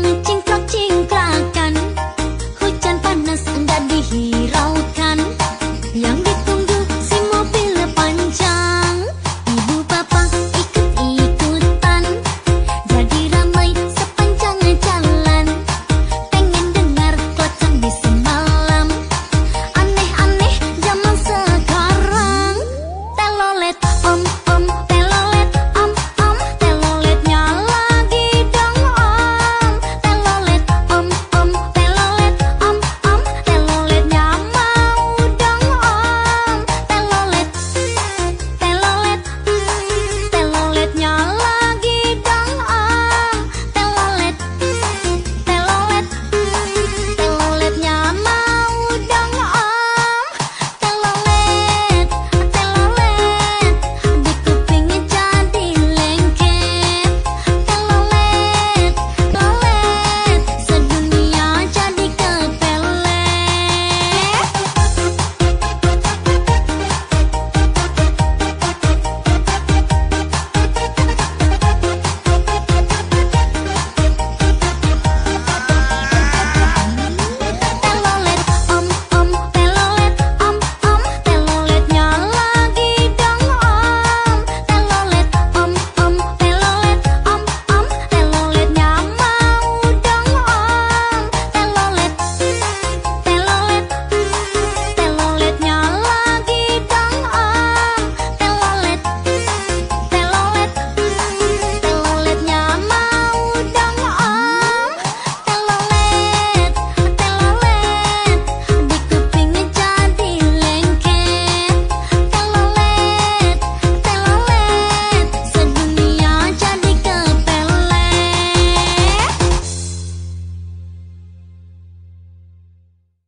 风景